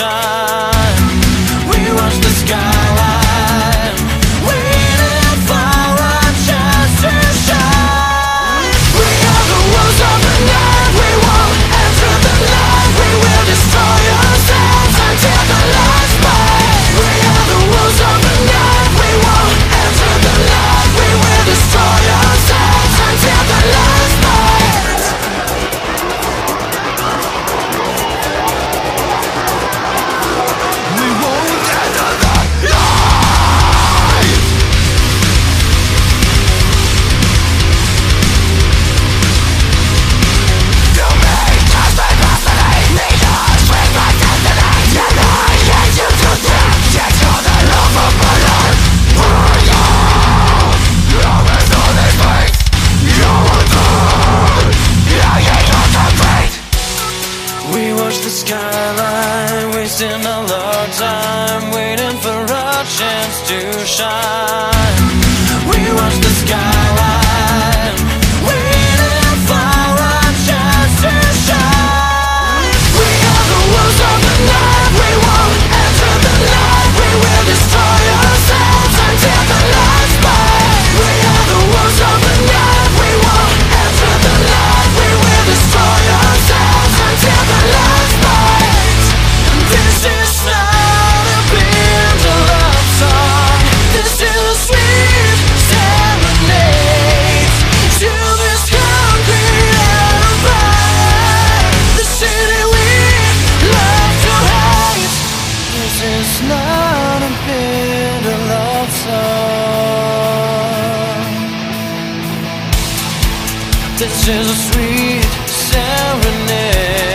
deixar. shine. It's not a bitter love song. This is a sweet serenade.